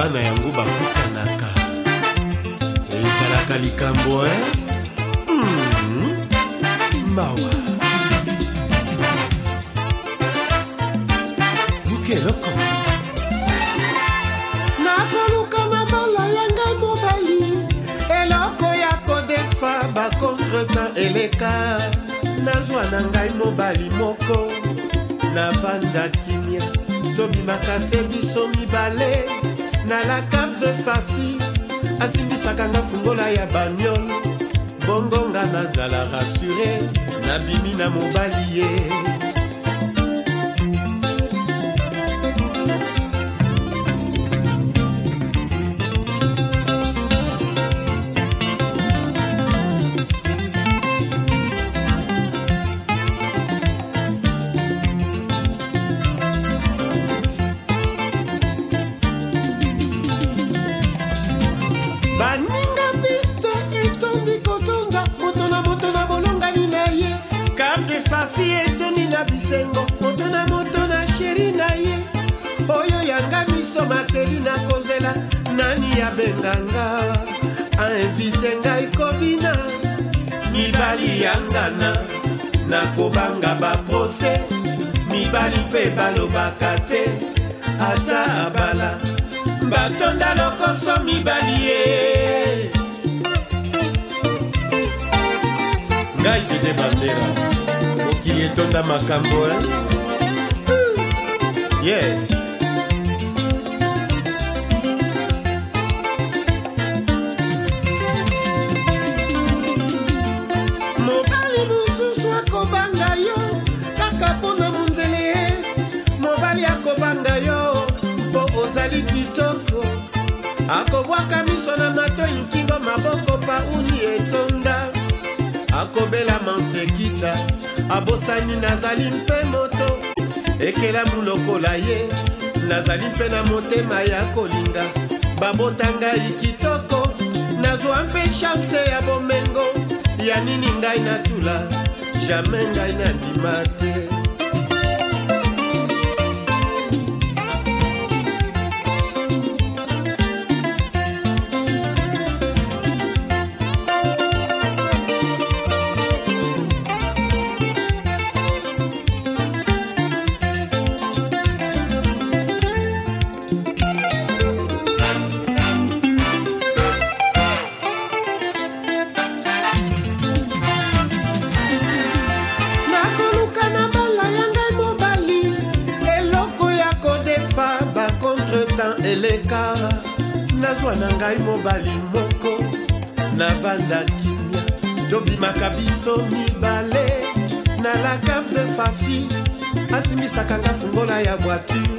liba na yango bakutanaka ezalaka likambo e eh? hmm. mbawa buke eloko nakoluka mabala ya ngai mobali eloko ya kodefa bacontretemps eleka nazwa na ngai mobali moko navanda kimia tobimaka se biso mibale na la cave de fafi asimbisaka nga fungola ya baniole bongonga nazala rassure nabimi na mobali ye bafi eteni na bisengo moto na moto na sheri na ye oyo yanga miso mateli na kozela nani abenganga ainvite ngai kobina mibali yangana nakobanga baprose mibali mpe balobaka te ata abala batonda lokoso mibali ye ngai dide bambera litonda makambo ye eh? hmm. yeah. mobali mosusu akobanga yo kaka mpona monzele eh? mobali akobanga yo mpo ozali kitoko akobwaka miso na matoi nkingo maboko pauni etonda akobela mantekita abosani nazali mpe moto ekelamu lokola ye nazali mpe na motema ya kolinga babota ngai kitoko nazwa mpe shanse ya bomengo ya nini ngai natula jamai ngai nandima te nazwa na ngai mobali moko navanda kimia tobimaka biso mibale na la cave de fafi asimisaka nga fungola ya voiture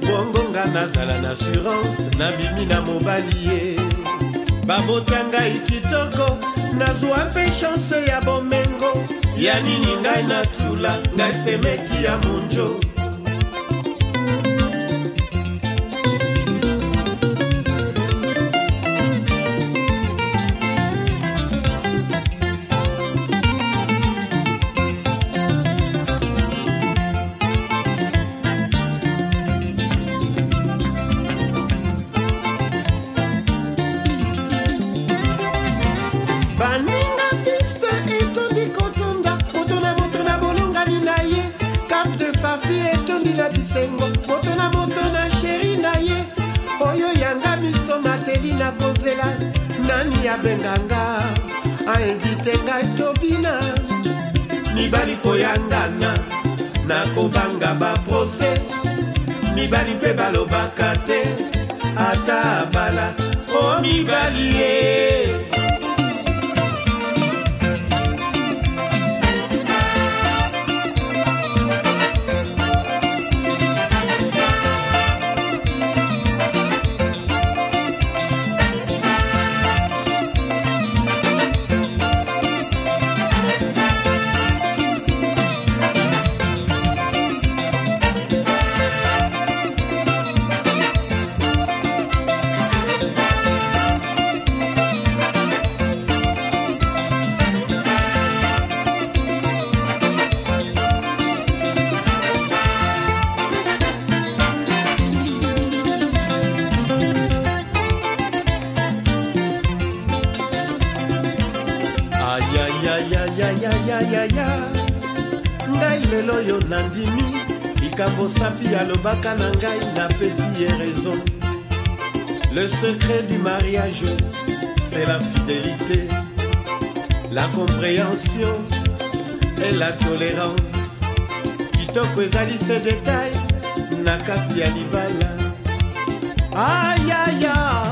bongo nga nazala na assurance nabimi na mobali ye babotya ngai kitoko nazwa mpe chanse ya bomengo ya nini ngai natula ngai semeki ya monjo kokila bisengo moto na moto na sheri na ye oyo yanga miso mateli na kozela nani abenganga ainvite ngai tobina mibali koyangana nakobanga baprose mibali mpe balobaka te ata bala o mibali ye eh. yayaya ngai lelo oyo nandimi likambo sapi alobaka na ngai napesi ye raison le secret du mariage c'est la fidélité la compréhension et la tolérance kitoko ezali se détail na kati ya libala ayaya ah,